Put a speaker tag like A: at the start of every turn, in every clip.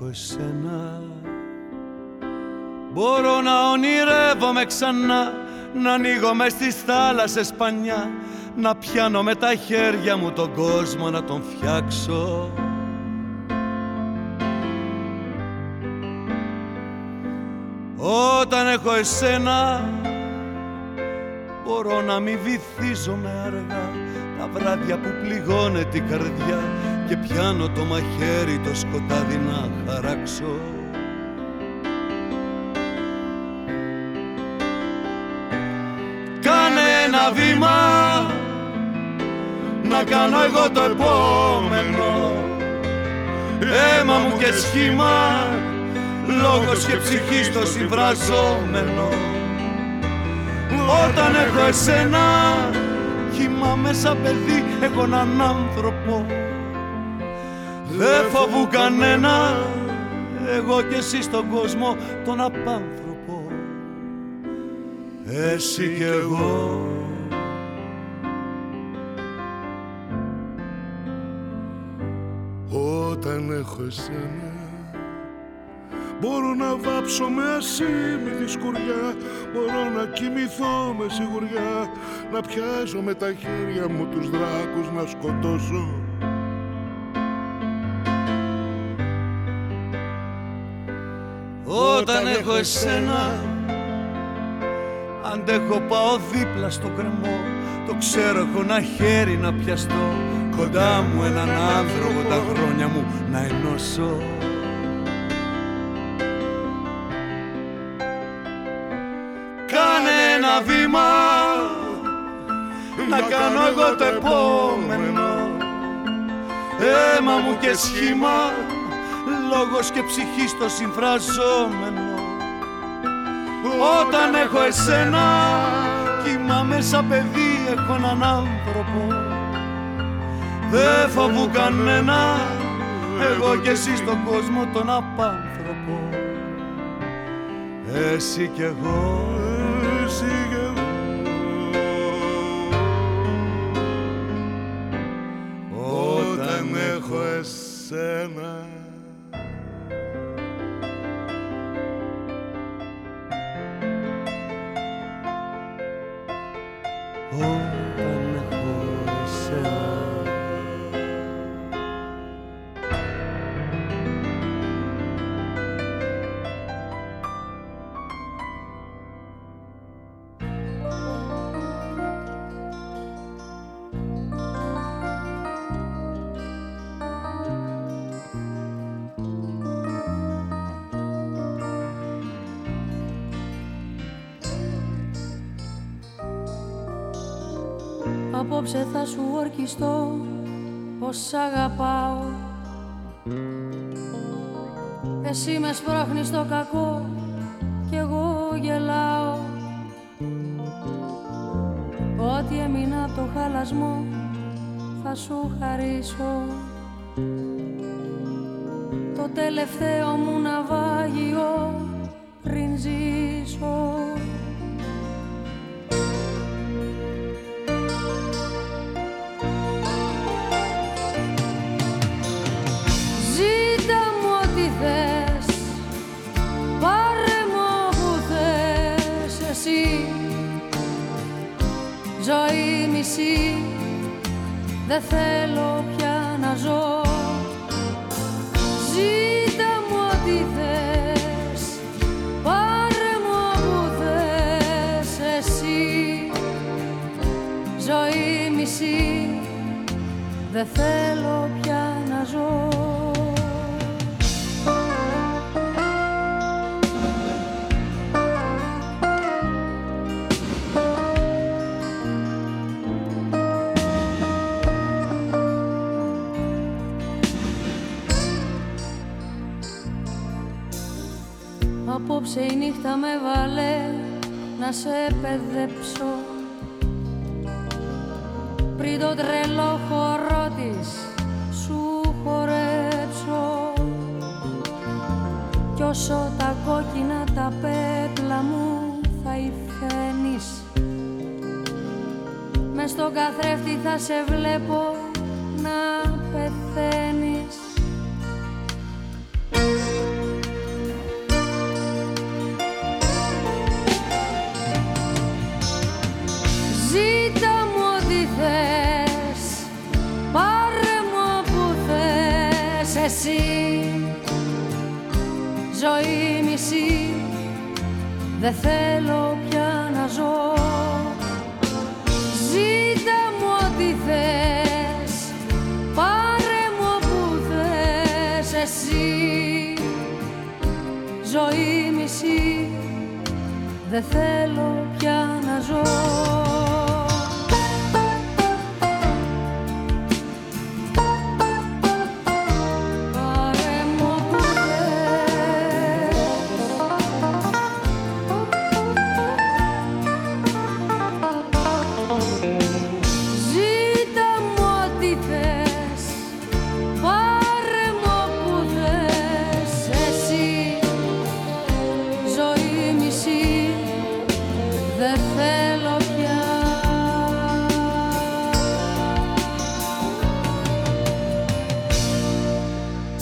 A: Έχω εσένα. Μπορώ να ονειρεύομαι ξανά Να ανοίγω μες στις θάλασσες πανιά Να πιάνω με τα χέρια μου τον κόσμο να τον φτιάξω. Όταν έχω εσένα Μπορώ να μην βυθίζομαι αργά Τα βράδια που πληγώνεται η καρδιά και πιάνω το μαχαίρι το σκοτάδι να χαράξω. Κάνε ένα βήμα να κάνω εγώ το επόμενο. Αίμα μου και σχήμα λόγος και ψυχή στο συμβραζόμενο. Όταν έχω εσένα κοιμάμαι σαν παιδί έχω έναν άνθρωπο δεν φοβού κανένα εγώ και εσύ στον κόσμο τον απάνθρωπο. Εσύ και εγώ.
B: Όταν έχω εσένα Μπορώ να βάψω με ασήμι τη σκουριά Μπορώ να κοιμηθώ με σιγουριά. Να πιάσω με τα χέρια μου τους δράκους να σκοτώσω
A: Όταν έχω εσένα Αντέχω πάω δίπλα στο κρεμό. Το ξέρω έχω ένα χέρι να πιαστώ. Κοντά μου έναν άνθρωπο τα χρόνια μου να ενώσω. Κάνε ένα βήμα Να κάνω εγώ το επόμενο. Αίμα μου και σχήμα Λόγος και ψυχή στο συμφραζόμενο. Όταν έχω εσένα Κοιμάμαι σαν παιδί έχω έναν άνθρωπο. Δεν φοβού κανένα Εγώ και εσύ στον κόσμο τον απάνθρωπο. Εσύ κι εγώ
B: Εσύ και εγώ.
A: Όταν έχω εσένα Όταν έχω
C: Απόψε θα σου ορκιστώ πως σ' αγαπάω. Εσύ με σπρώχνεις στο κακό κι εγώ γελάω. Ό,τι έμεινα από το χαλασμό θα σου χαρίσω. Το τελευταίο μου ναυάγιο να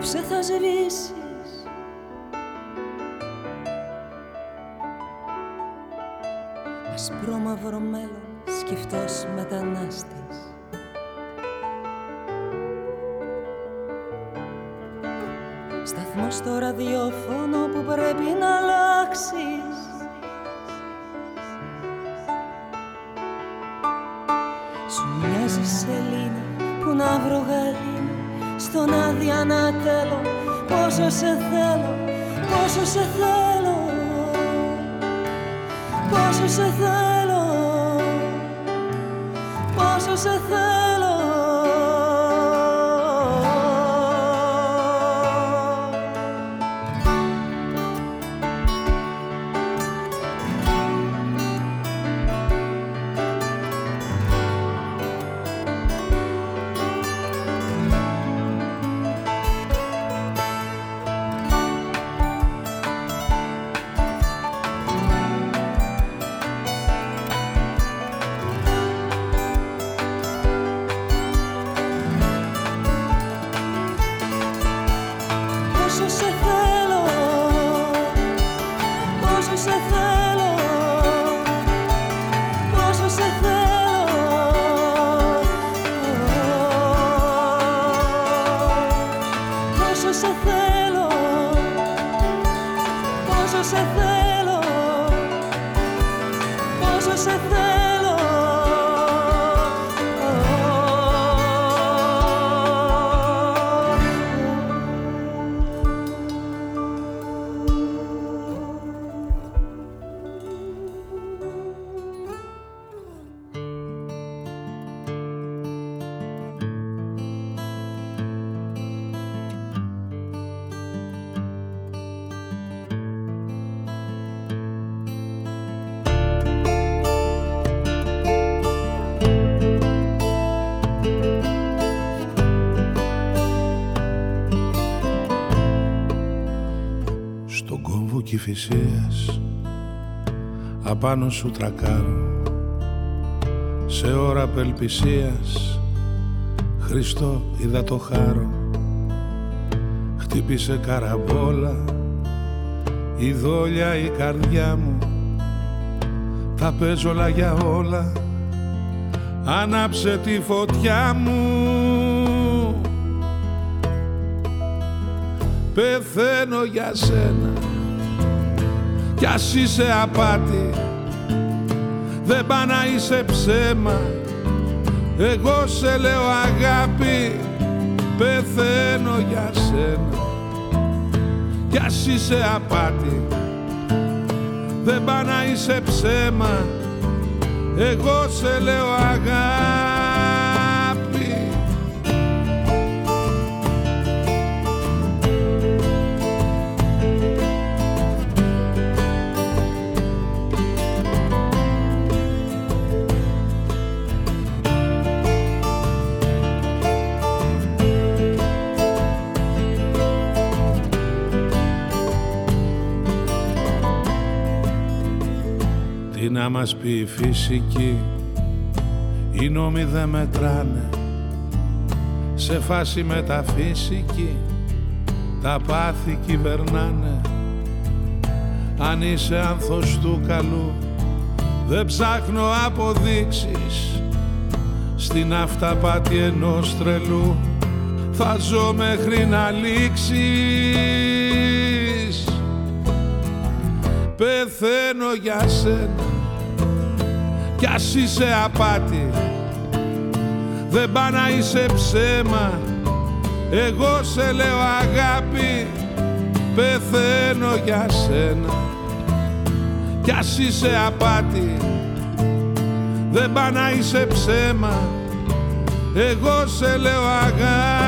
D: Απόψε θα σβήσει πόσο σε θέλω, πόσο σε θέλω. Πόσο σε θέλω Πόσο σε θέλω
E: φυσίας απάνω σου τρακάρω σε ώρα απελπισίας. Χριστό είδα το χάρο. Χτύπησε καραμπόλα η δόλια η καρδιά μου. Τα παίζω όλα για όλα άναψε τη φωτιά μου. Πεθαίνω για σένα κι ας είσαι απάτη. Δεν πά να είσαι ψέμα. Εγώ σε λέω αγάπη. Πεθαίνω για σένα. Κι ας είσαι απάτη. Δεν πά να είσαι ψέμα. Εγώ σε λέω αγάπη να μας πει η φυσική. Οι νόμοι δεν μετράνε σε φάση μεταφυσική τα πάθη κυβερνάνε. Αν είσαι άνθος του καλού δεν ψάχνω αποδείξεις. Στην αυταπάτη ενός τρελού θα ζω μέχρι να λήξεις. Πεθαίνω για σένα κι ας είσαι απάτη. Δεν πά να είσαι ψέμα. Εγώ σε λέω αγάπη. Πεθαίνω για σένα. Κι ας είσαι απάτη. Δεν πά να είσαι ψέμα. Εγώ σε λέω αγάπη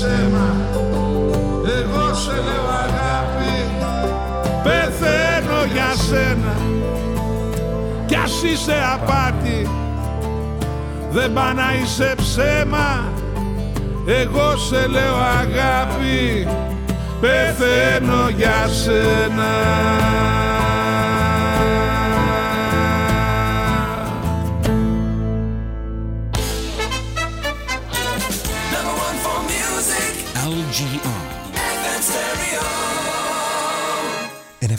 E: είσαι ψέμα εγώ σε λέω αγάπη Πεθαίνω για σένα. Κι ας είσαι απάτη. Δεν πά να είσαι ψέμα. Εγώ σε λέω αγάπη πεθαίνω για σένα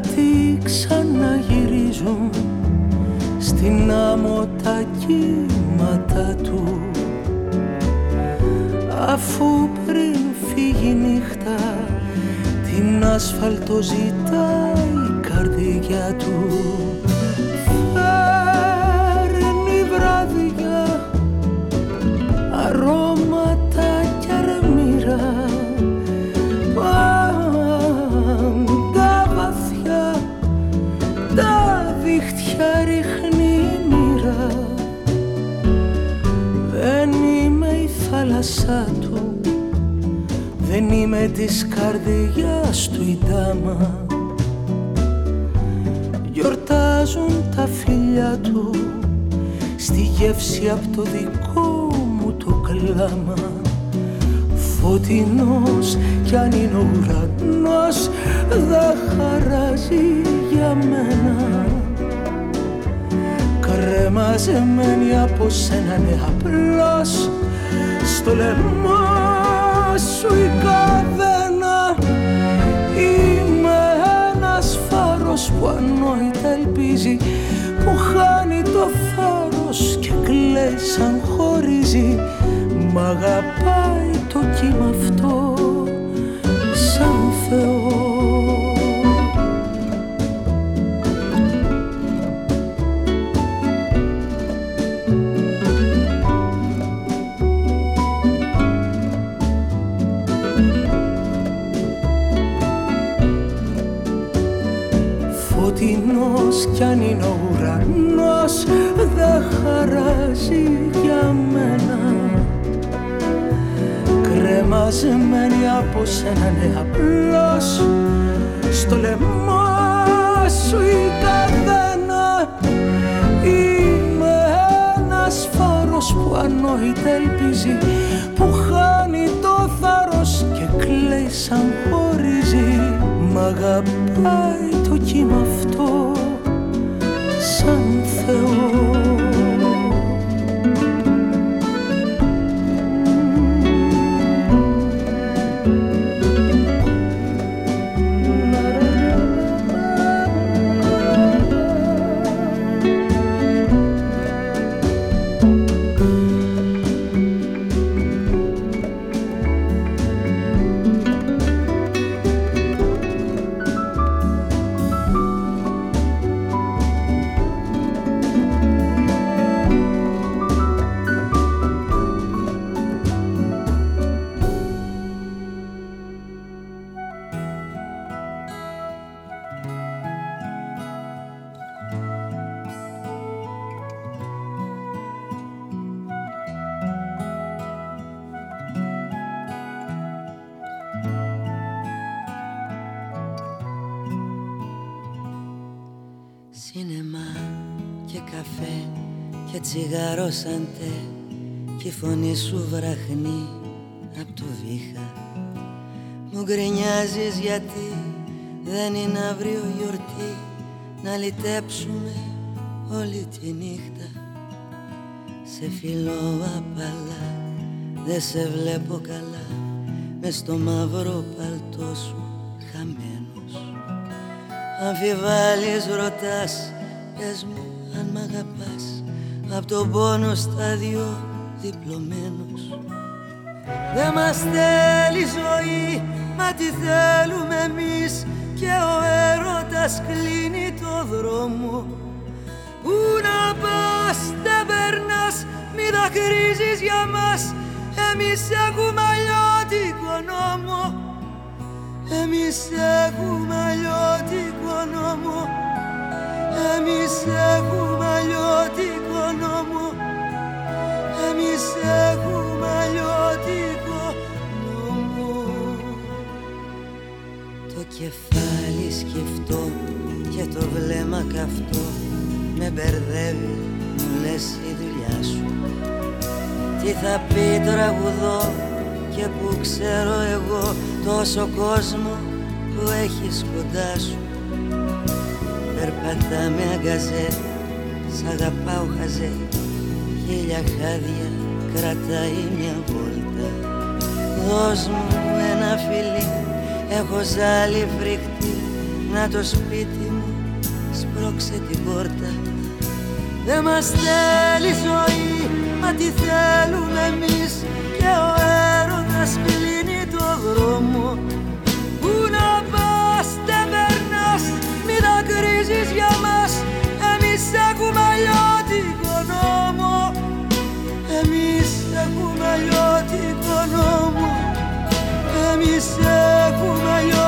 F: γιατί ξαναγυρίζουν στην άμμο τα κύματα του. Αφού πριν φύγει νύχτα την άσφαλτο ζητάει η καρδιά του. Δεν είμαι της καρδιάς του η τάμα Γιορτάζουν τα φιλιά του στη γεύση από το δικό μου το κλάμα. Φωτεινός κι αν είναι ο ουρανός δεν χαράζει για μένα. Κρεμαζεμένη από σένα ναι απλώς στο λαιμό σου η καδένα. Είμαι ένας φάρος που ανόητα ελπίζει που χάνει το φάρος και κλαίει σαν χωρίζει. Μ' αγαπάει το κύμα αυτό
G: όλη τη νύχτα. Σε φιλώ απαλά, δεν σε βλέπω καλά. Μες στο μαύρο παλτό σου χαμένος. Αμφιβάλλεις ρωτάς, πες μου αν μ' αγαπάς. Απ' τον πόνο στάδιο διπλωμένος. Δεν μας θέλει ζωή, μα τι θέλουμε εμείς. Και ο έρωτας κλείνει το δρόμο Πού να πας δεν περνάς, μη δακρύζεις για μας Εμείς έχουμε αλλιώτικο νόμο Εμείς έχουμε αλλιώτικο νόμο Εμείς έχουμε αλλιώτικο νόμο Εμείς έχουμε αλλιώτικο νόμο
F: Το κεφάλι σκεφτό και το βλέμμα καυτό Με μπερδεύει, μου λες η δουλειά σου. Τι θα πει τραγουδό και που ξέρω εγώ Τόσο κόσμο που έχεις κοντά σου. Περπατάμε αγκαζέ, σ' αγαπάω χαζέ. Χίλια χάδια κρατάει μια βόλτα Δώσ' μου ένα φιλί, έχω ζάλι φρικτή Να το σπίτι μου σπρώξε την πόρτα. Δεν μας θέλει ζωή, μα τι θέλουμε εμείς. Και ο έρωτας κλείνει το δρόμο. Πού να πας δεν περνάς δακρύζεις για μας. Εμείς έχουμε αλλιώτικο νόμο. Εμείς έχουμε αλλιώτικο νόμο. Εμείς έχουμε αλλιώτικο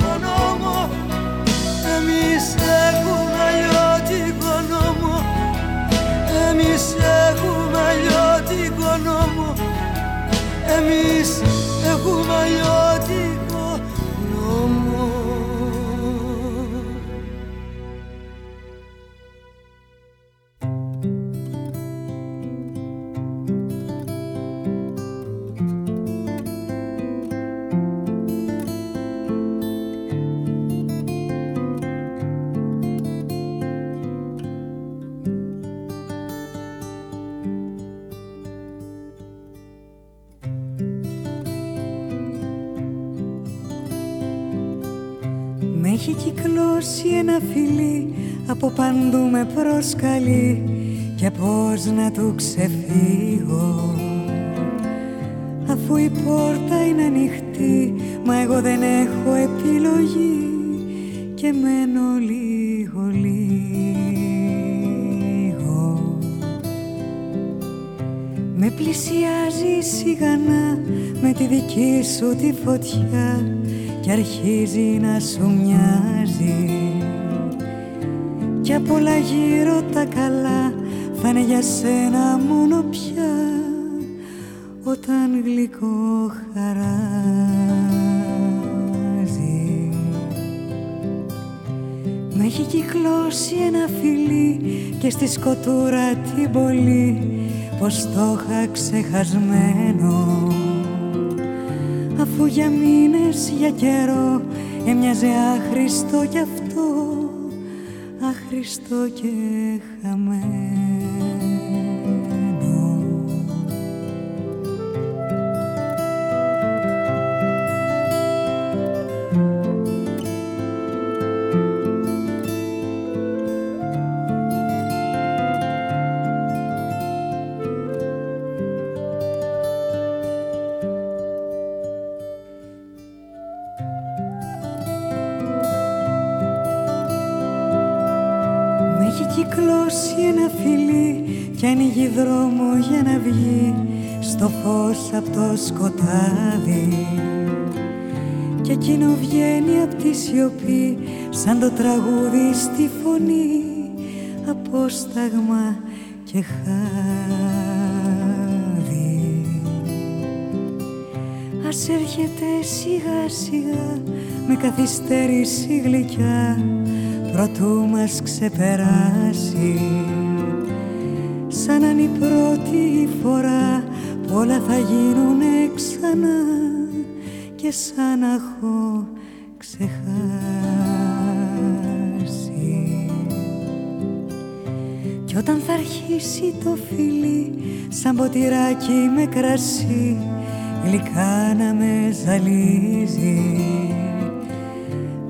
F: έχουμε
H: ένα φιλί από παντού με προσκαλεί και πώς να του ξεφύγω. Αφού η πόρτα είναι ανοιχτή μα εγώ δεν έχω επιλογή και μένω λίγο λίγο. Με πλησιάζει σιγανά με τη δική σου τη φωτιά και αρχίζει να σου μοιάζει. Κι απ' όλα γύρω τα καλά θα είναι για σένα μόνο πια όταν γλυκό χαράζει. Με έχει κυκλώσει ένα φιλί και στη σκοτούρα την πολύ πως το είχα ξεχασμένο αφού για μήνες, για καιρό έμοιαζε άχρηστο κι αυτό άχρηστο και χαμένο φως από το σκοτάδι. Και εκείνο βγαίνει από τη σιωπή σαν το τραγούδι στη φωνή. Απόσταγμα και χάδι. Ας έρχεται σιγά σιγά με καθυστέρηση γλυκιά προτού μας ξεπεράσει. Σαν αν η πρώτη φορά όλα θα γίνουνε ξανά και σαν να έχω ξεχάσει. Κι όταν θα αρχίσει το φιλί σαν ποτηράκι με κρασί γλυκά να με ζαλίζει.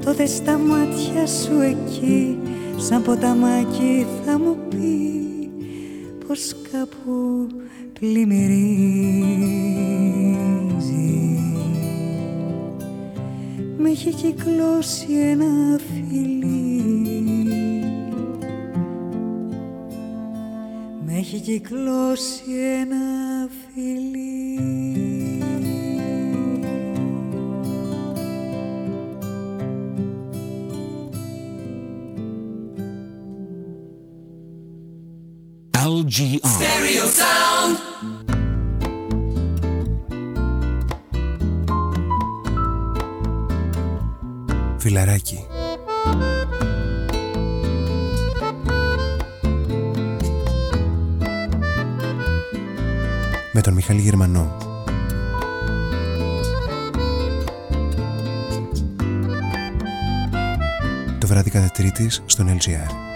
H: Τότε στα μάτια σου εκεί σαν ποταμάκι θα μου πεις πως κάπου πλημμυρίζει. Με έχει κυκλώσει ένα φιλί. Με έχει κυκλώσει ένα φιλί
C: LGR. Stereo Sound. Φιλαράκι. Με τον Μιχάλη Γερμανό. Το βράδυ κατά τρίτης στον LGR.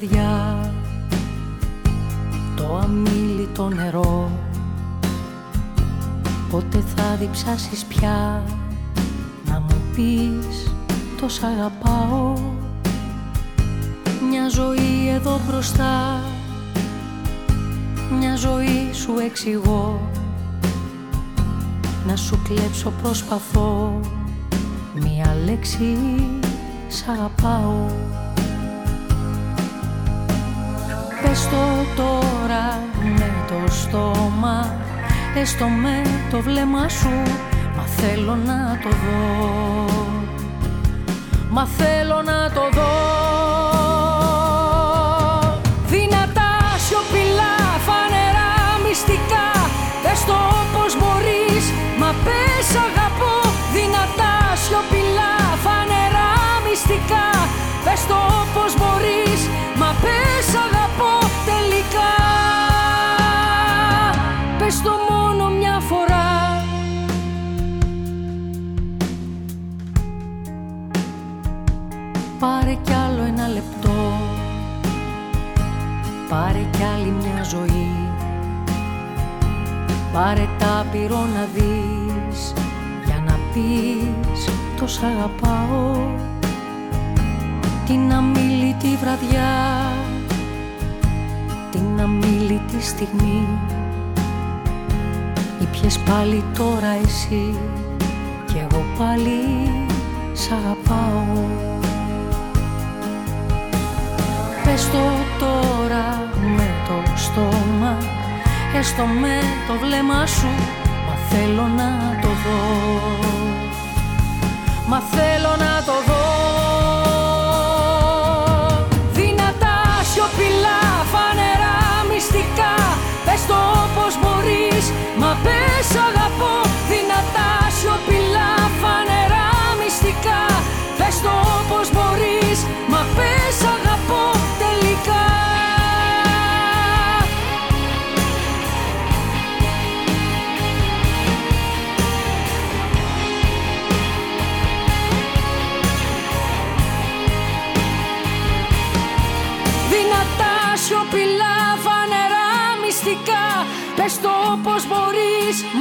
C: Βραδιά. Το αμήλυτο νερό. Πότε θα διψάσεις πια; Πεις τόσα αγαπάω. Μια ζωή εδώ μπροστά. Μια ζωή σου εξηγώ. Να σου κλέψω προσπαθώ. Μια λέξη σ' αγαπάω Πες το τώρα με το στόμα Έστω με το βλέμμα σου Μα θέλω να το δω. Μα θέλω να το δω. Δυνατά σιωπηλά φανερά μυστικά Πες το όπως μπορείς Μα πες αγαπώ. Δυνατά σιωπηλά φανερά μυστικά Πες το όπως μπορείς Μα πες αγαπώ κι άλλη μια ζωή. Πάρε τα πυρό να δεις Για να πεις τος σ' αγαπάω. Την αμήλυτη βραδιά Την αμήλυτη στιγμή. Ήπιες πάλι τώρα εσύ Κι εγώ πάλι σ' αγαπάω. Πες το Έστω με το βλέμμα σου Μα θέλω να το δω. Μα θέλω να το δω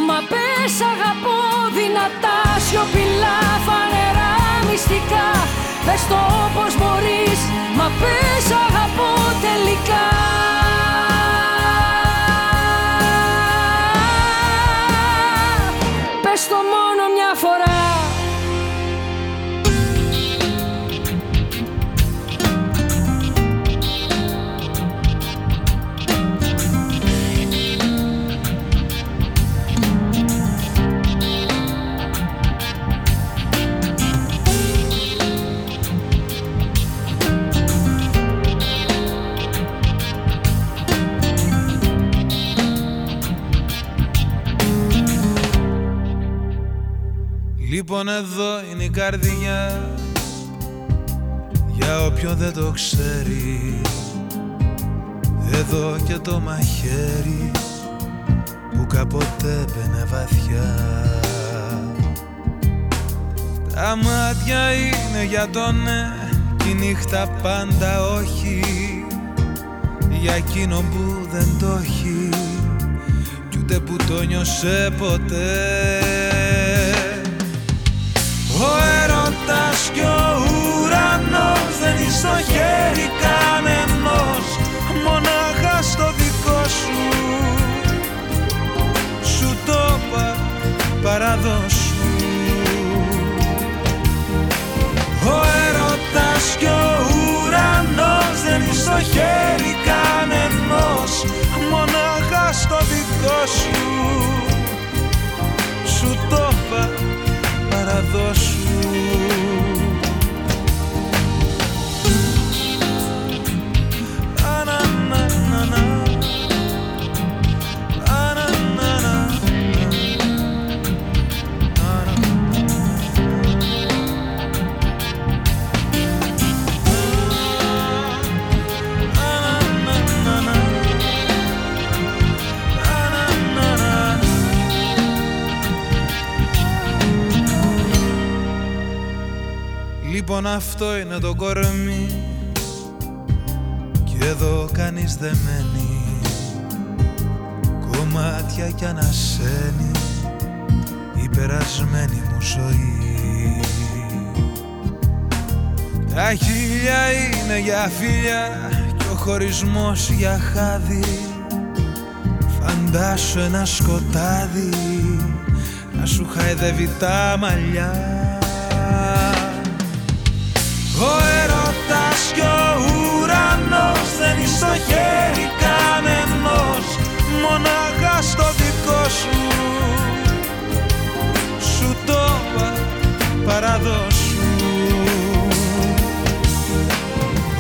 C: Μα πες αγαπώ Δυνατά σιωπηλά φανερά μυστικά. Πες το όπως μπορείς. Μα πες αγαπώ τελικά
I: Λοιπόν εδώ είναι η καρδιά. Για όποιον δεν το ξέρει. Εδώ και το μαχαίρι Που κάποτε μπαινε βαθιά. Τα μάτια είναι για το ναι Κι η νύχτα πάντα όχι. Για εκείνο που δεν το έχει Κι ούτε που το νιώσε ποτέ ο έρωτας κι ο ουρανός δεν είναι στο χέρι κανενός Μονάχα στο δικό σου. Σου το είπα παραδώσου Ο έρωτας κι ο ουρανός δεν είναι στο χέρι κανενός Μονάχα στο δικό σου Σου παραδώσου Λοιπόν αυτό είναι το κορμί. Κι εδώ κανείς δεν μένει. Κομμάτια κι ανασένει Η περασμένη μου ζωή. Τα χίλια είναι για φίλια και ο χωρισμός για χάδι. Φαντάσου ένα σκοτάδι να σου χαϊδεύει τα μαλλιά Ο έρωτας κι ο ουρανός δεν είναι στο χέρι κανενός μονάχα στο δικό σου. Σου το παραδώσου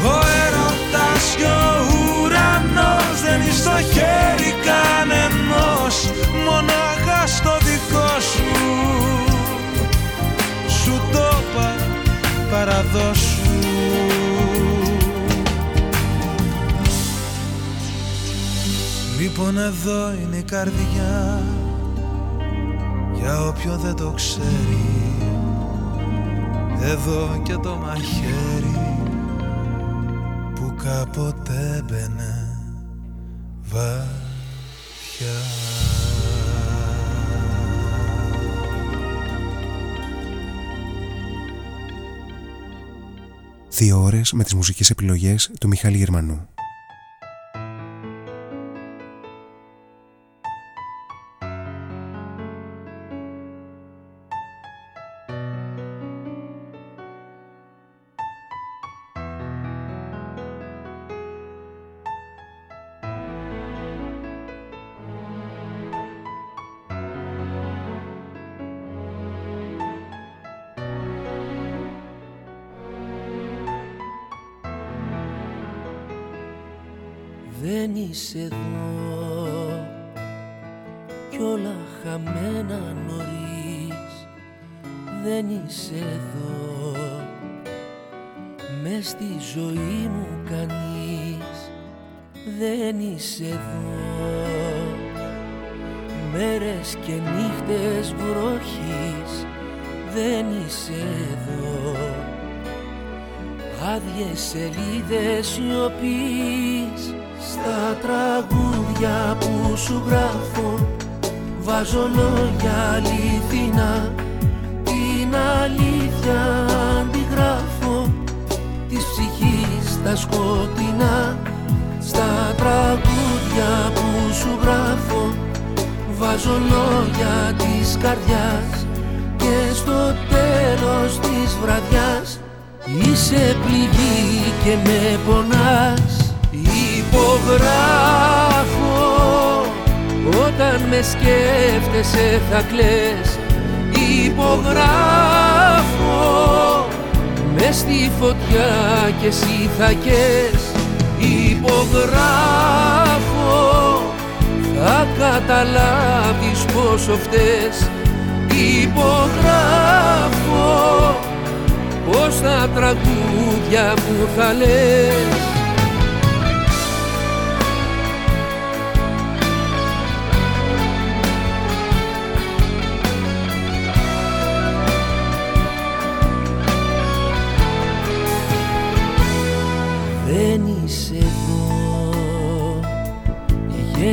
I: Ο έρωτας κι ο ουρανός δεν είναι στο χέρι κανενός μονάχα στο δικό σου. Σου το παραδώσου Λοιπόν εδώ είναι η καρδιά. Για όποιο δεν το ξέρει. Εδώ και το μαχαίρι που κάποτε μπαινε βαθιά.
J: Δύο ώρες με τις μουσικές επιλογές του Μιχάλη Γερμανού.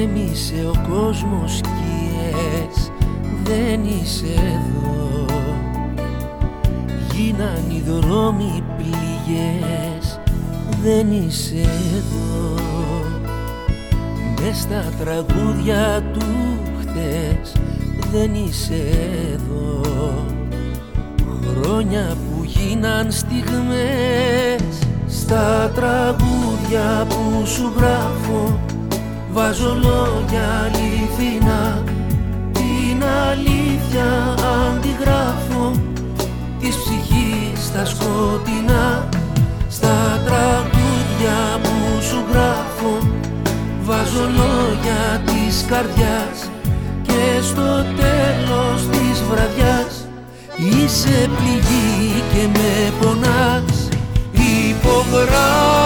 J: γέμισε ο κόσμος σκιές δεν είσαι εδώ. Γίναν οι δρόμοι πληγές δεν είσαι εδώ. Μες στα
K: τραγούδια του χτες δεν
J: είσαι εδώ. Χρόνια που γίναν στιγμές στα τραγούδια που σου γράφω βάζω λόγια αληθινά. Την αλήθεια αντιγράφω. Της ψυχής τα σκοτεινά. Στα τραγούδια που σου γράφω. Βάζω λόγια της καρδιάς και στο τέλος της βραδιάς. Είσαι πληγή και με πονάς. Υπογράφω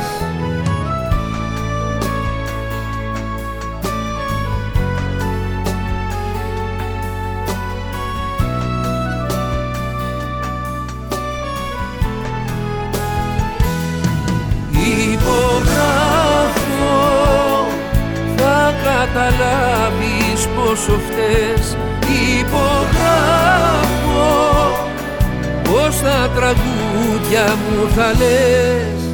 J: καταλάβεις πόσο φταίς υπογράφω πως τα τραγούδια μου θα λες.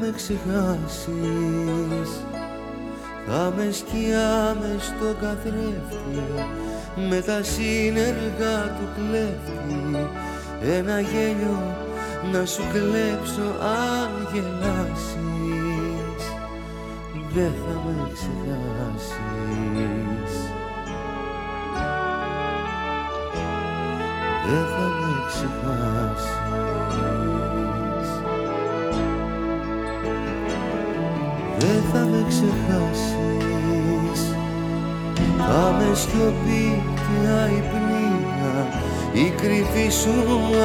L: Με ξεχάσεις. Θα με σκιά με στο καθρέφτη Με τα σύνεργα του κλέφτη. Ένα γέλιο να σου κλέψω αν γελάσεις. Δεν θα με ξεχάσεις. Δεν θα με ξεχάσεις δεν θα με ξεχάσεις. Θα με σιωπή και αϊπνία η κρυφή σου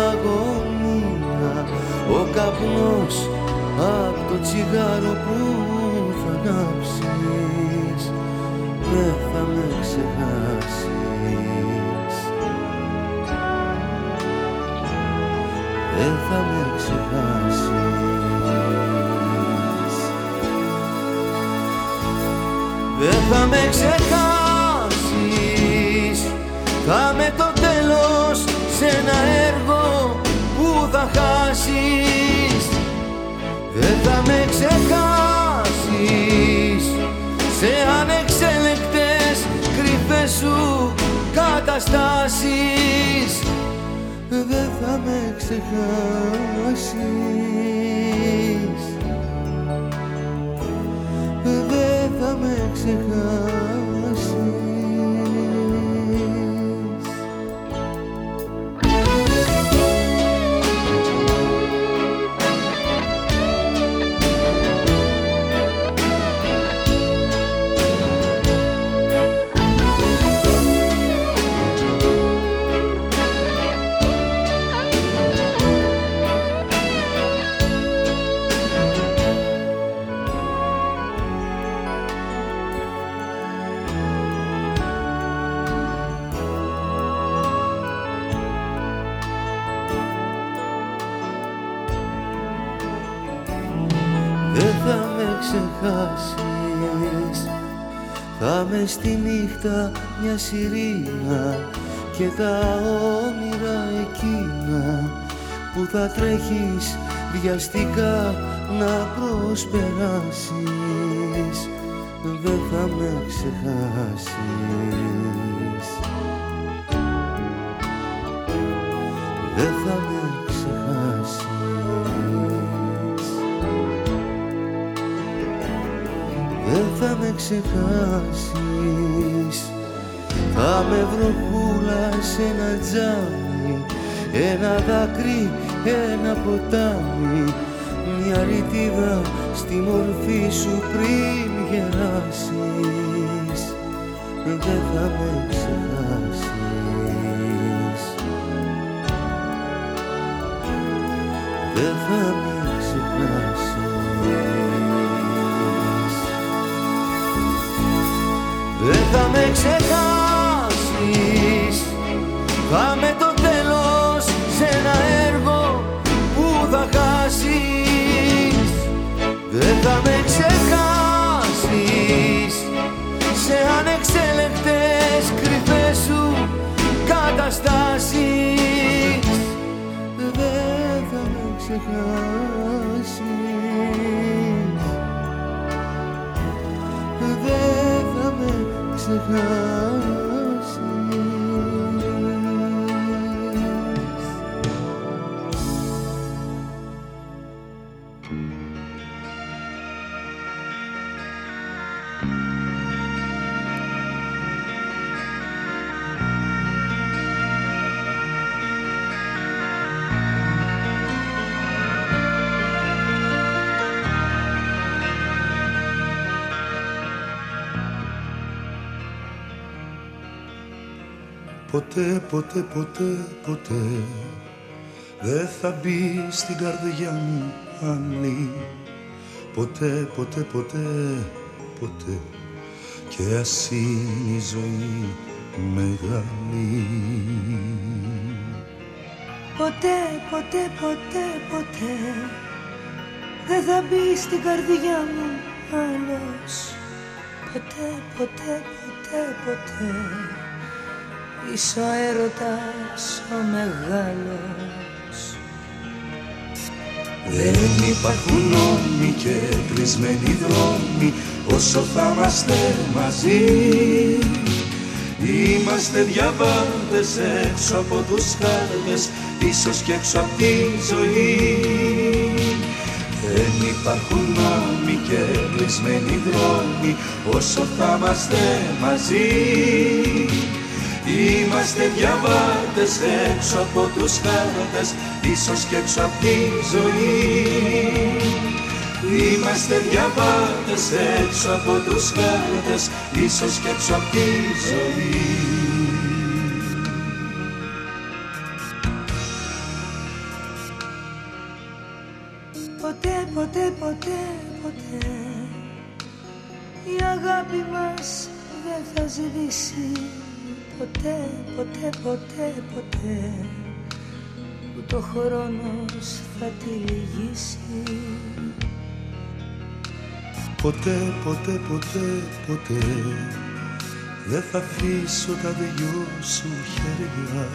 L: αγωνία. Ο καπνός απ' το τσιγάρο που θα ανάψεις. Δεν θα με ξεχάσεις. Δεν θα με ξεχάσεις Δεν θα με ξεχάσεις. Θα με το τέλος σε ένα έργο που θα χάσεις. Δεν θα με ξεχάσεις. Σε ανεξέλεκτες κρυφές σου καταστάσεις. Δεν θα με ξεχάσεις θα με στη νύχτα μια σιρήνα και τα όνειρα εκείνα που θα τρέχεις βιαστικά να προσπεράσεις. Δεν θα με ξεχάσεις. Δεν θα με ξεχάσεις. Δεν θα με ξεχάσεις θα με βροχούλα σε ένα τζάμι Ένα δάκρυ, ένα ποτάμι. Μια ρητίδα στη μορφή σου πριν γεράσεις. Δεν θα με ξεχάσεις. Δεν θα με ξεχάσεις. Δεν θα με ξεχάσεις θα με το τέλος σε ένα έργο που θα χάσεις. Δεν θα με ξεχάσεις. Σε ανεξέλεκτες κρυφές σου καταστάσεις. Δεν θα με ξεχάσεις. Δεν θα με ξεχάσεις
E: Ποτέ, ποτέ, ποτέ, ποτέ
M: δεν θα μπει στην καρδιά μου άλλη ποτέ, ποτέ, ποτέ, ποτέ και ας είναι η ζωή μεγάλη.
D: Ποτέ, ποτέ, ποτέ, ποτέ δεν θα μπει στην καρδιά μου άλλος. Ποτέ, ποτέ, ποτέ, ποτέ είσαι ο έρωτας ο μεγάλος.
M: Δεν υπάρχουν νόμοι και κλεισμένοι δρόμοι όσο θα είμαστε μαζί. Είμαστε διαβάτες έξω από τους χάρτες ίσως και έξω από τη ζωή. Δεν υπάρχουν νόμοι και κλεισμένοι δρόμοι όσο θα είμαστε μαζί Είμαστε διαβάτες έξω από τους χάρτες ίσως και έξω από τη ζωή. Είμαστε διαβάτες έξω από τους χάρτες ίσως και έξω από τη ζωή
D: χρόνος θα τη λυγίσει.
M: Ποτέ, ποτέ, ποτέ, ποτέ δεν θα αφήσω τα δυο σου χέρια.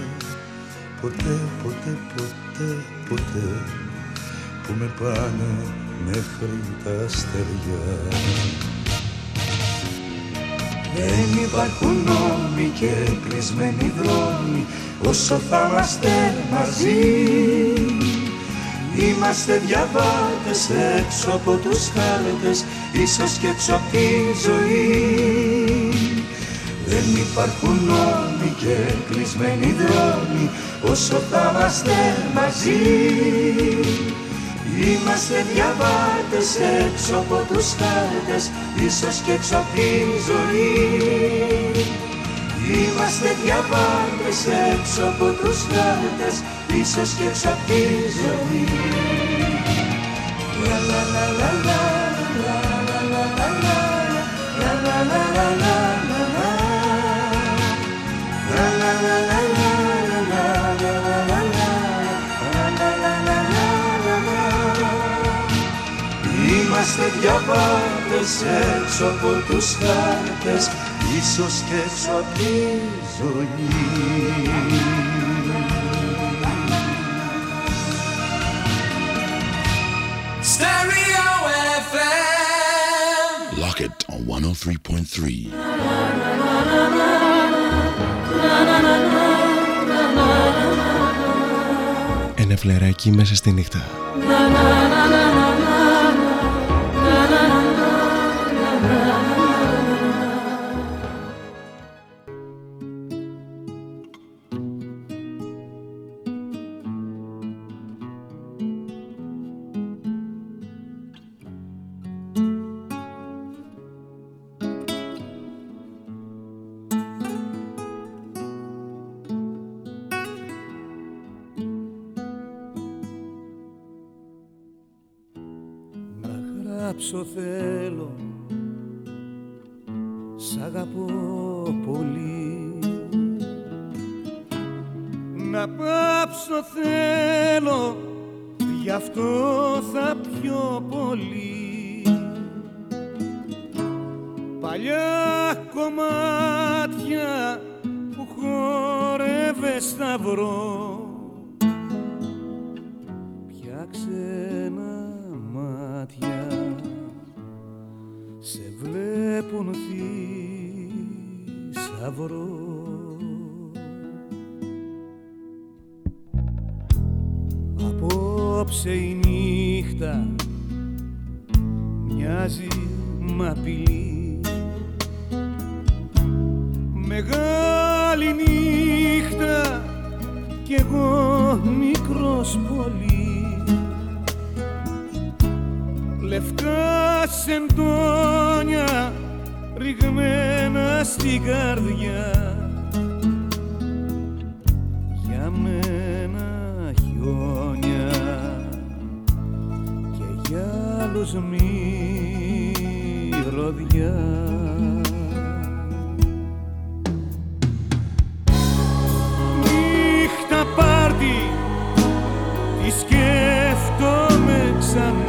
M: Ποτέ, ποτέ, ποτέ, ποτέ που με πάνε μέχρι τα αστέρια Δεν υπάρχουν νόμοι και κλεισμένοι δρόμοι όσο θα είμαστε μαζί. Είμαστε διαβάτες έξω από τους χάρτες ίσως και έξω από τη ζωή. Δεν υπάρχουν νόμοι και κλεισμένοι δρόμοι όσο θα είμαστε μαζί Είμαστε διαβάτες έξω από τους χάρτες ίσως και έξω από τη ζωή Είμαστε διαβάτες έξω από τους χάρτες ίσως και έξω από τη ζωή Λα λα λα λα λα λα λα λα λα λα λα λα λα λα λα Είμαστε διαβάτες έξω από τους χάρτες ίσως και έξω από τη ζωή
N: Stereo FM.
O: Lock it on 103.3.
C: Ένα φλεράκι μέσα στη νύχτα.
P: Θέλω. Σ' αγαπώ πολύ. Να πάψω θέλω Γι' αυτό θα πιω πολύ. Παλιά κομμάτια που χόρευες θα βρω βλέπουν θησαυρό Απόψε η νύχτα μοιάζει μ' απειλή. Μεγάλη νύχτα κι εγώ μικρός πολύ λευκά σεντόνια ρηγμένα στην καρδιά. Για μένα μπαλκόνια και για άλλους μυρωδιά μπροστά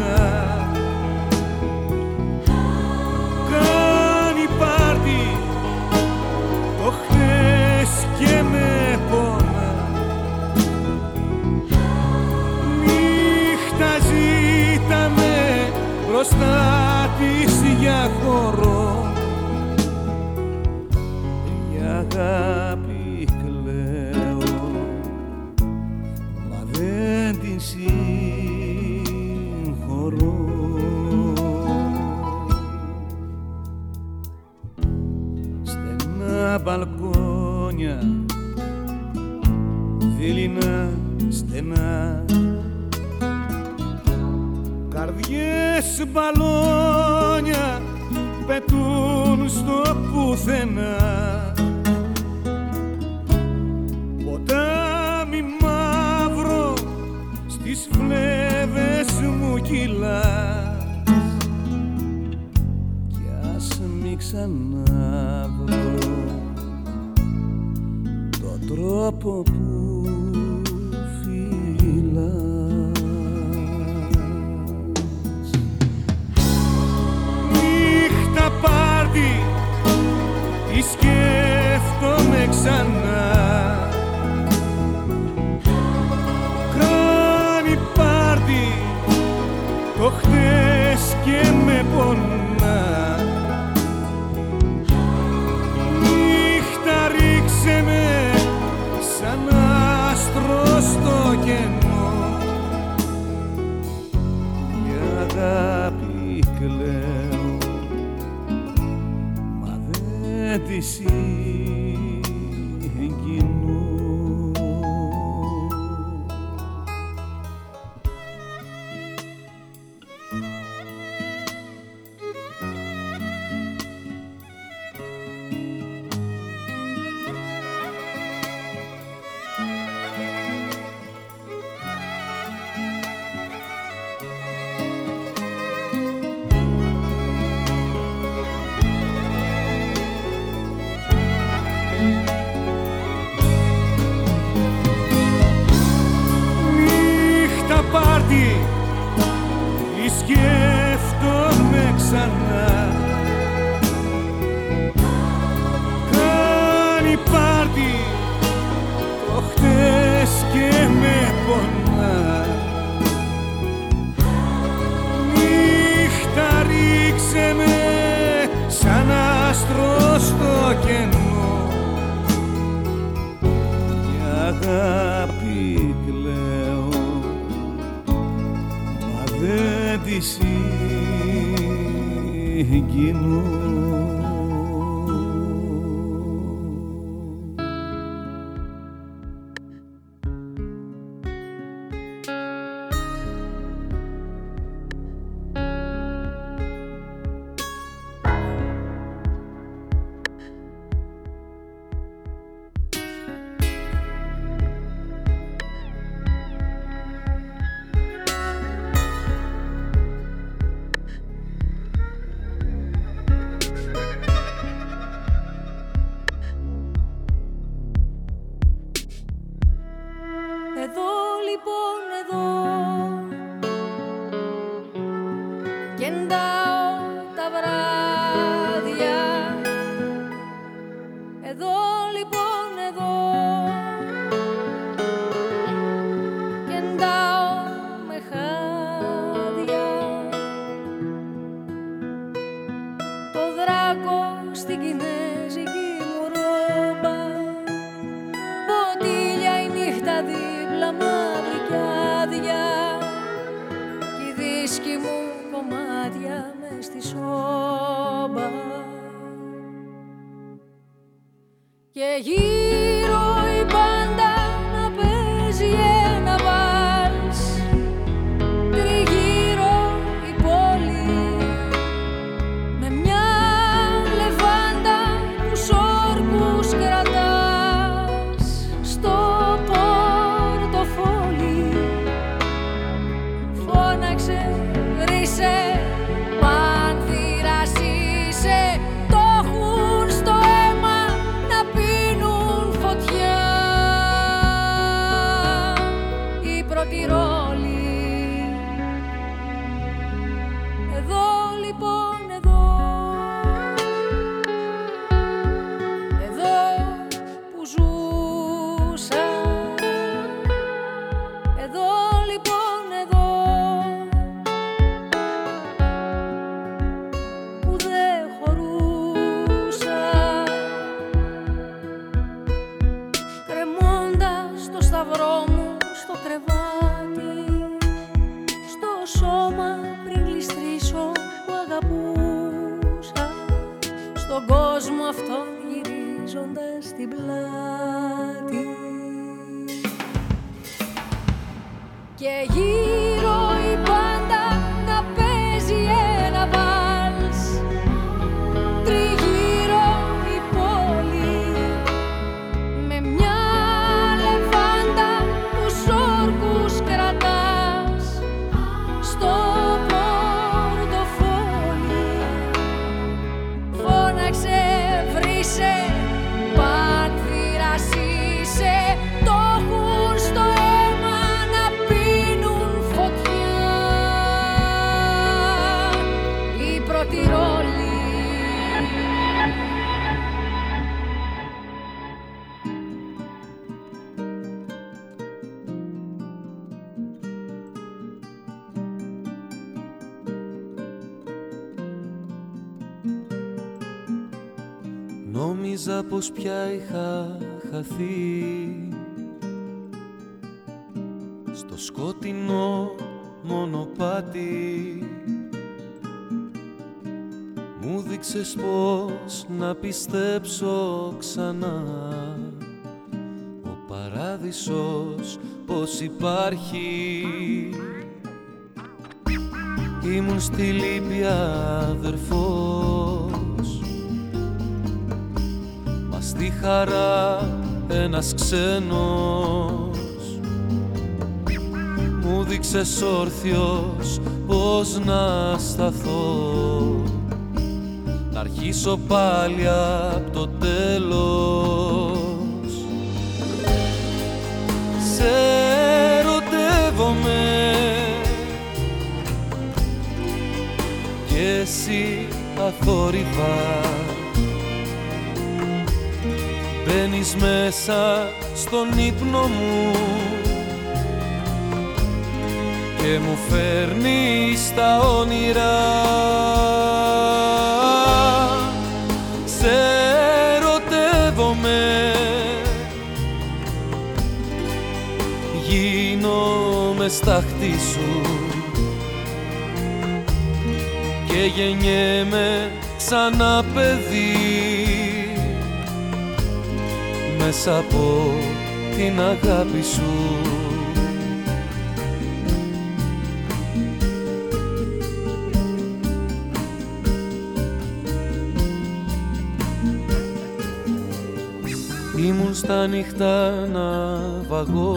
P: της για χώρο για αγάπη κλαίω μα δεν την συγχωρώ. Στενά μπαλκόνια δειλινά στενά Καρδιές μπαλόνια πετούν στο πουθενά. Ποτάμι μαύρο στις φλέβες μου κυλάς. Κι ας μη ξαναβρω το τρόπο που σκέφτομαι ξανά. Κάνει πάρτι το χτες και με πονά τη
N: πως πια είχα χαθεί. Στο σκοτεινό μονοπάτι μου δείξες πως να πιστέψω ξανά. Ο παράδεισος πως υπάρχει. Ήμουν στη Λύπια αδερφός στη χαρά ένας ξένος. Μου δείξες όρθιος πως να σταθώ. Να αρχίσω πάλι από το τέλος. Σε ερωτεύομαι και εσύ αθόρυβα Μπαίνεις μέσα στον ύπνο μου και μου φέρνεις τα όνειρα. Σε ερωτεύομαι Γίνομαι στάχτη σου και γεννιέμαι ξανά παιδί μέσα από την αγάπη σου. Ήμουν στα νυχτά ναυαγός.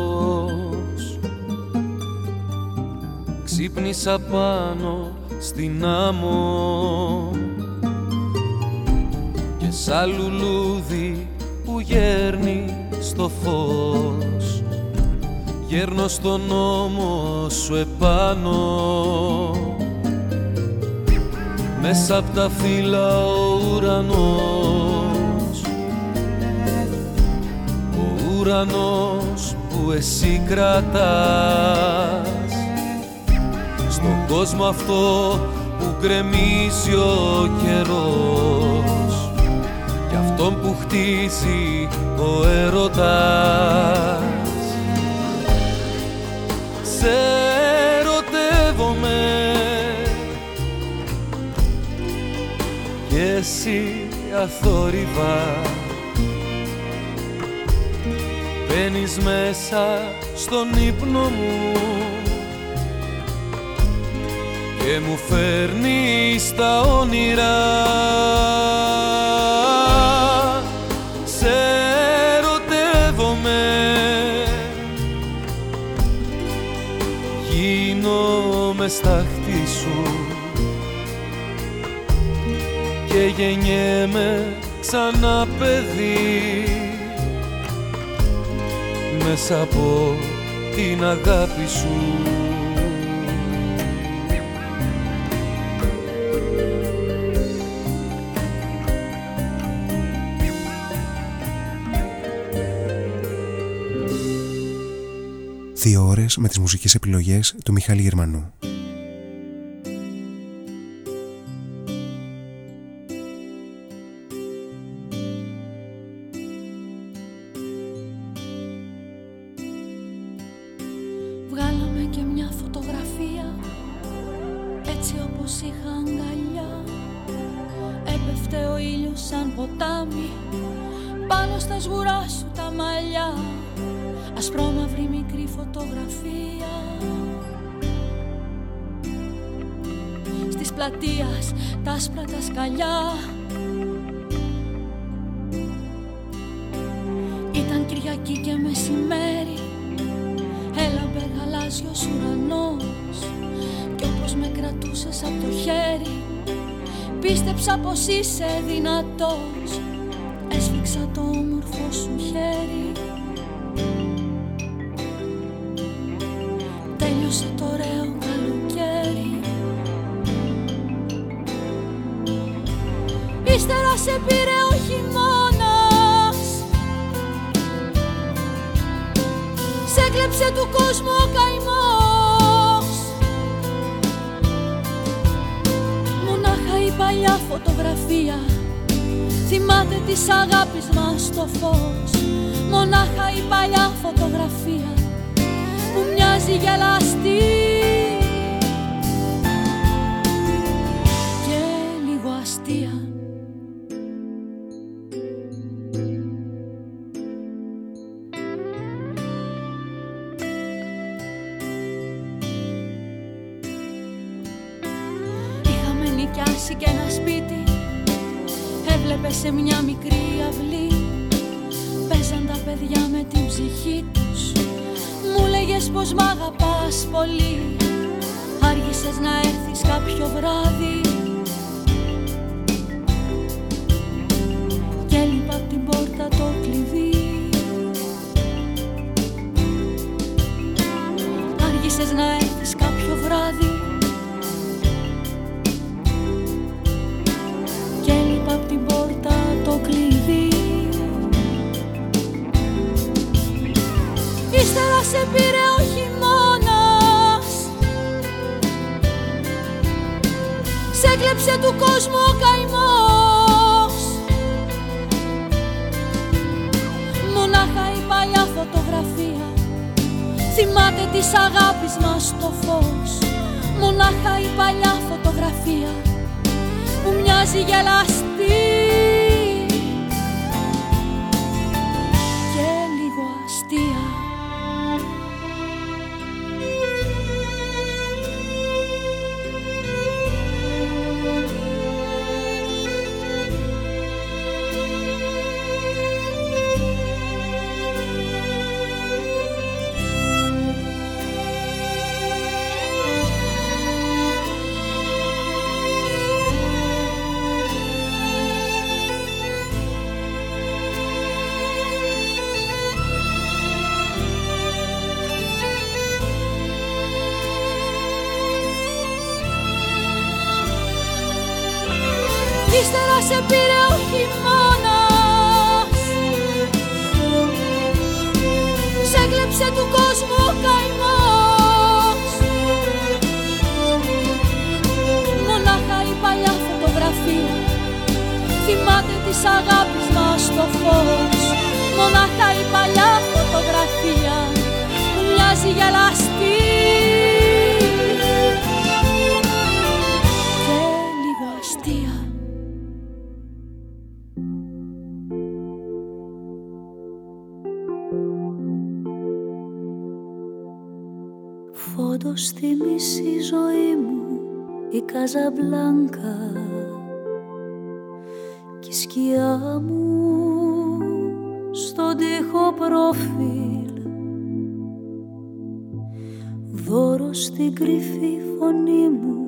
N: Ξύπνησα πάνω στην άμμο. Και σαν λουλούδι που γέρνει στο φως. Γέρνω στον νόμο σου επάνω. Μέσα απ' τα φύλλα ο ουρανός. Ο ουρανός που εσύ κρατάς. Στον κόσμο αυτό που γκρεμίζει ο καιρός αυτόν που χτίζει ο έρωτας. Σε ερωτεύομαι και εσύ αθόρυβα. Μπαίνεις μέσα στον ύπνο μου και μου φέρνεις τα όνειρα με στάχτη σου. Και γεννιέμαι ξανά παιδί. Μέσα από την αγάπη σου.
C: Δύο ώρες με τις μουσικές επιλογές του Μιχάλη Γερμανού. της αγάπης μας το φως. Μονάχα η παλιά φωτογραφία που μοιάζει γελαστή.
Q: Καζαμπλάνκα και η σκιά μου στον τοίχο προφίλ. Δώρο στην κρυφή φωνή μου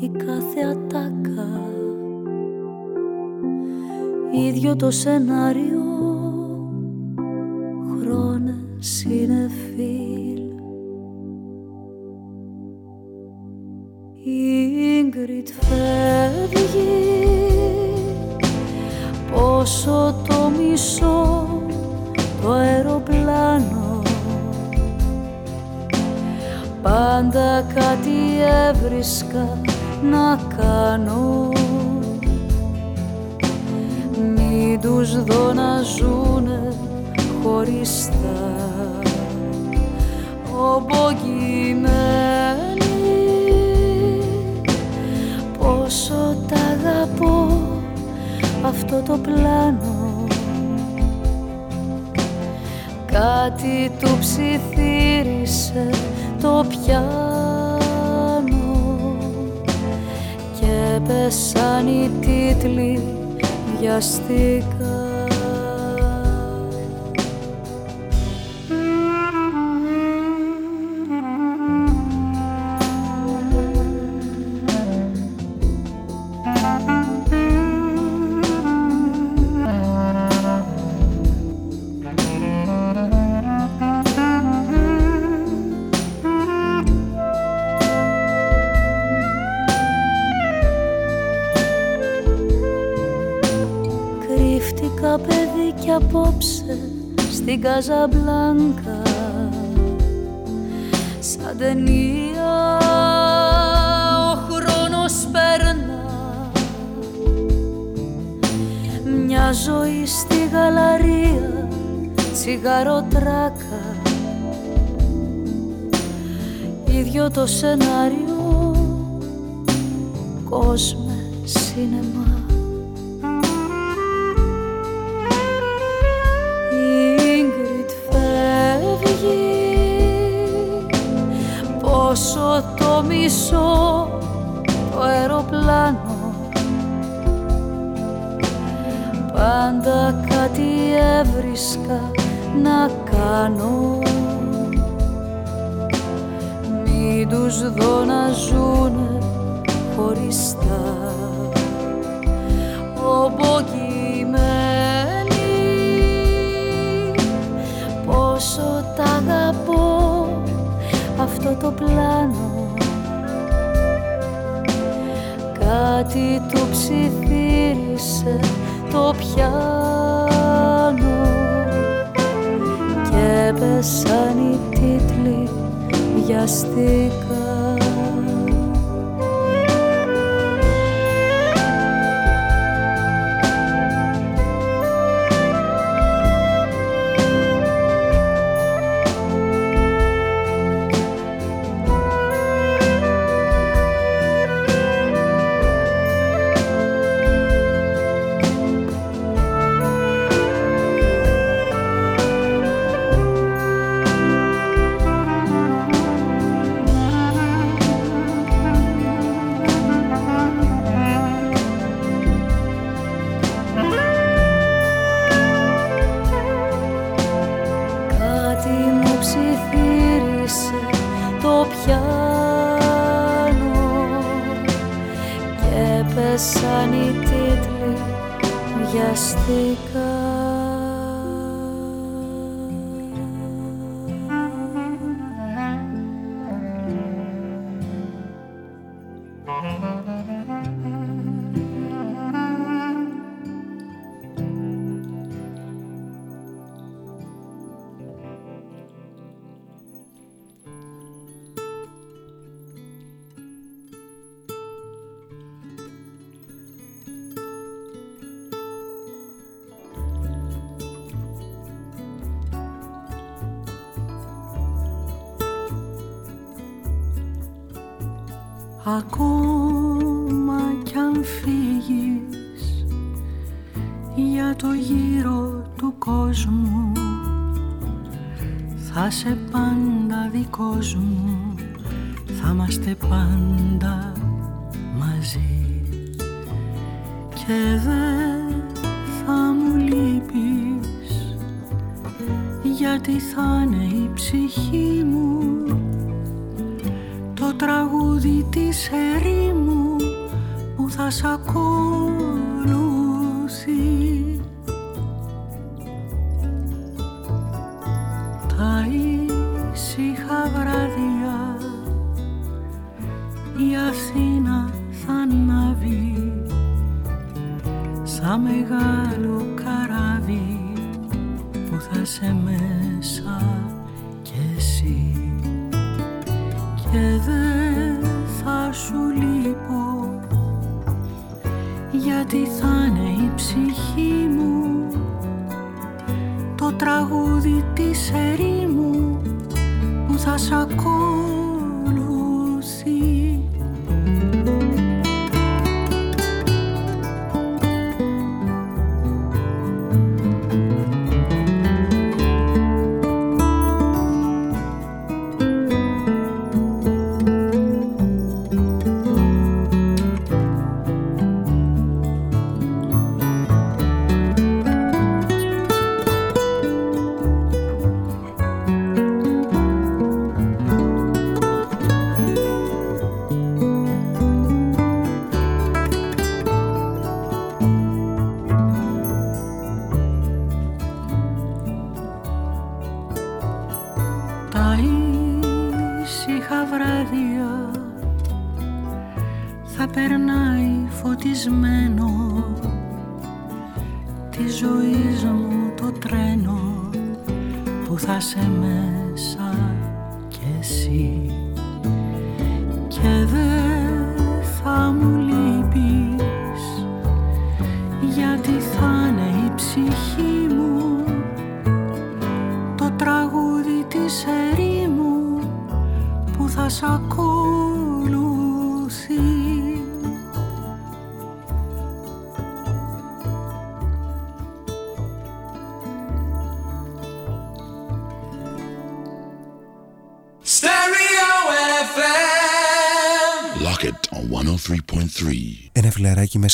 Q: η κάθε ατάκα.
C: Ίδιο το σενάριο χρόνε συνεφίλ Η Ίγκριτ φεύγει. Πόσο το μισό το αεροπλάνο. Πάντα κάτι έβρισκα να κάνω. Μην τους δω να ζουνε χωριστά. Ομπογημένοι πόσο τα αγαπώ αυτό το πλάνο. Κάτι του ψιθύρισε το πιάνο. Και πέσαν οι τίτλοι βιαστικά στην Καζαμπλάνκα. Σαν ταινία ο χρόνος περνά. Μια ζωή στη γαλαρία τσιγαροτράκα ίδιο το σενάριο κόσμε σινεμά το μισό το αεροπλάνο. Πάντα κάτι έβρισκα να κάνω. Μην τους δω να ζουνε χωριστά αυτό το πλάνο. Κάτι του ψιθύρισε το πιάνο. Και πέσαν οι τίτλοι βιαστικά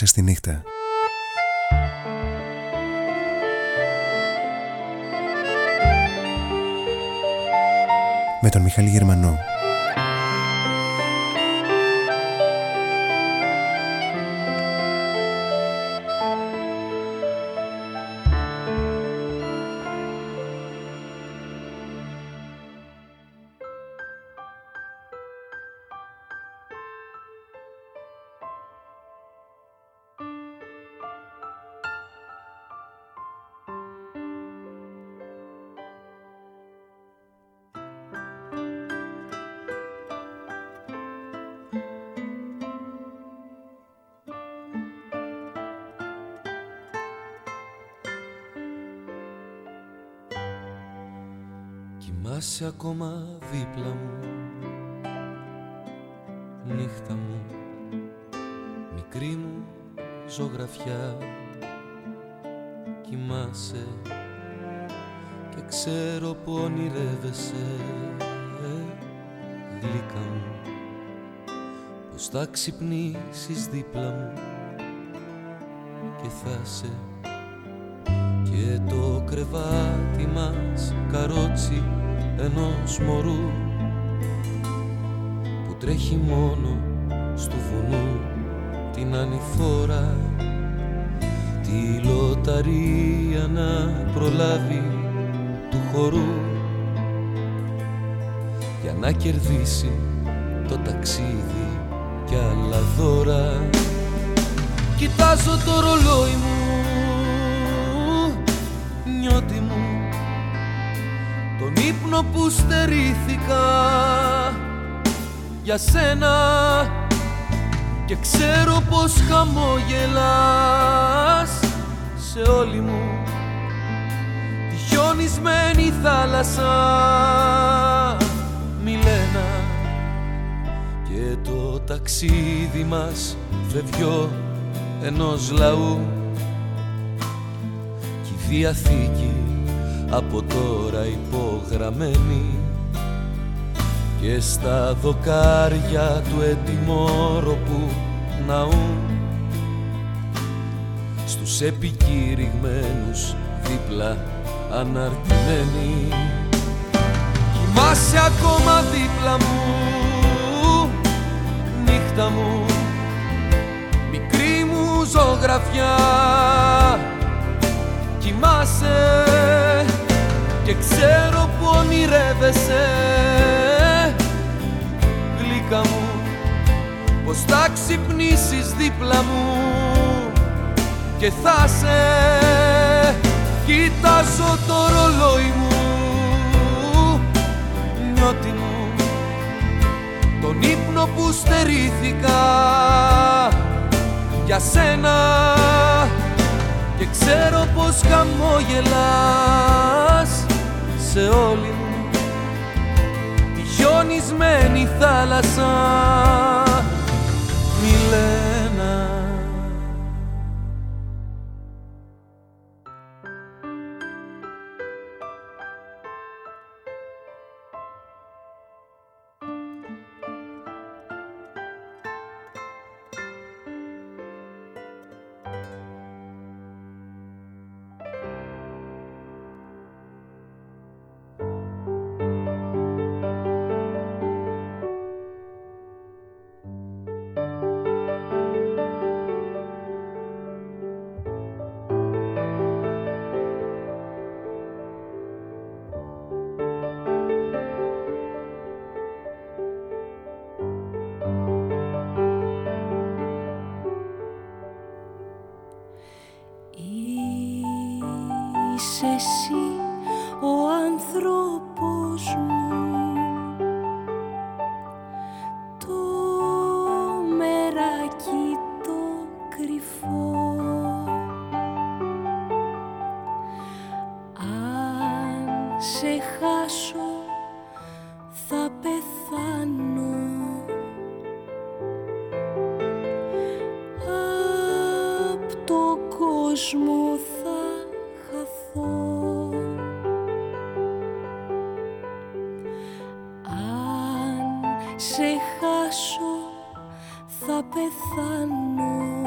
R: μέσα
C: στη νύχτα. Με τον Μιχάλη Γερμανό.
N: Ακόμα δίπλα μου. Νύχτα μου Μικρή μου ζωγραφιά. Κοιμάσαι Και ξέρω που ονειρεύεσαι. Γλύκα μου Πως θα ξυπνήσεις δίπλα μου Και θα σε Και το κρεβάτι μας καρότσι ενός μωρού που τρέχει μόνο στο βουνού την ανηφόρα. Τη λοταρία να προλάβει του χορού για να κερδίσει το ταξίδι κι άλλα δώρα. Κοιτάζω το ρολόι μου νιώτη μου τον ύπνο που στερήθηκα για σένα. Και ξέρω πως χαμόγελας σε όλη μου τη χιονισμένη θάλασσα. Μιλένα και το ταξίδι μας φεύγει ενός λαού. Και η Διαθήκη από τώρα υπογραμμένη και στα δοκάρια του ετοιμόρροπου ναού. Στους επικήρυγμένους δίπλα αναρτημένοι Κοιμάσαι ακόμα δίπλα μου νύχτα μου. Μικρή μου ζωγραφιά Κοιμάσαι και ξέρω που ονειρεύεσαι. Γλυκά μου πως θα ξυπνήσεις δίπλα μου και θα σε κοιτάζω το ρολόι μου. Νιώτη μου τον ύπνο που στερήθηκα για σένα και ξέρω πως χαμόγελας σε όλη μου τη χιονισμένη θάλασσα. Μιλένα
C: σβήσει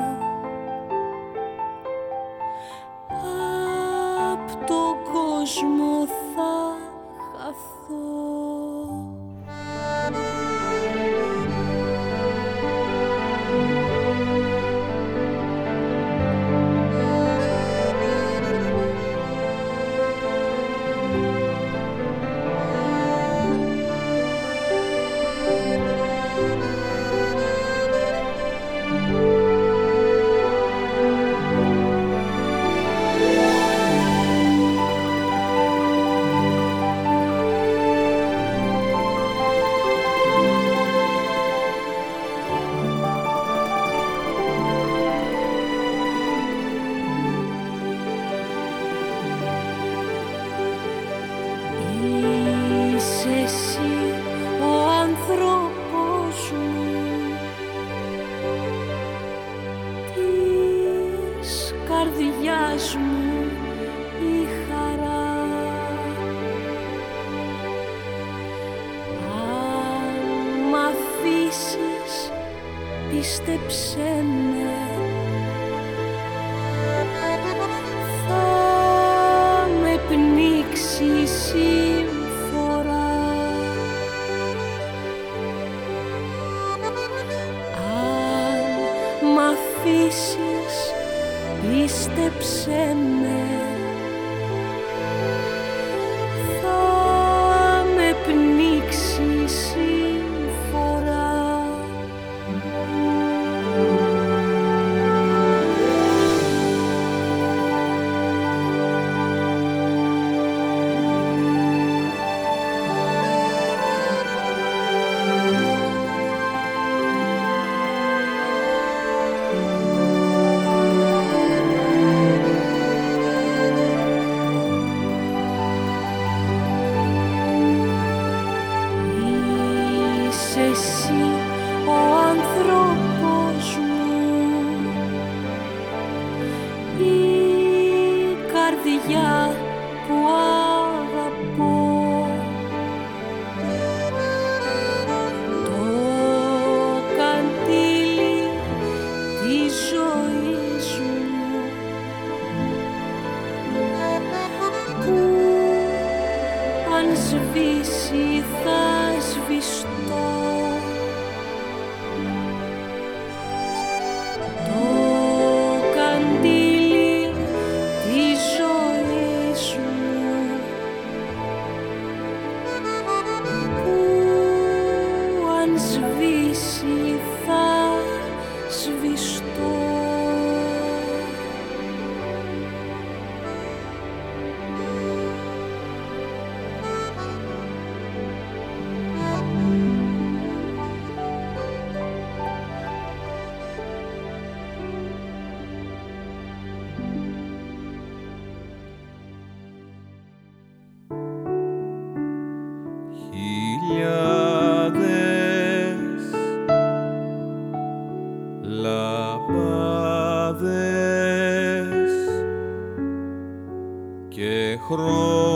A: του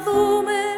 C: είπαμε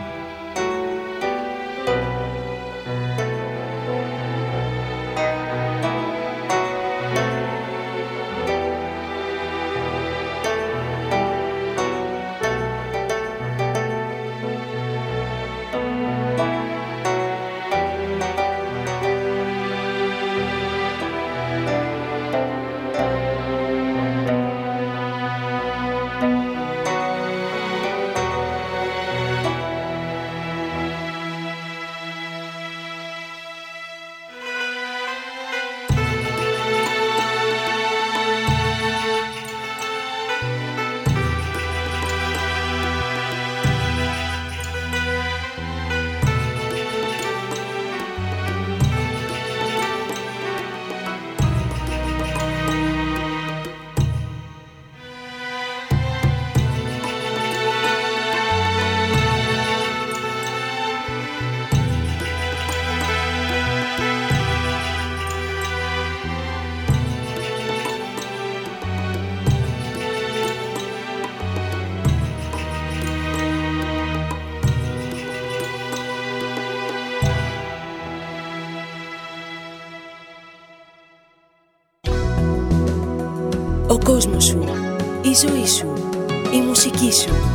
S: Η ζωή σου, η μουσική σου. LGR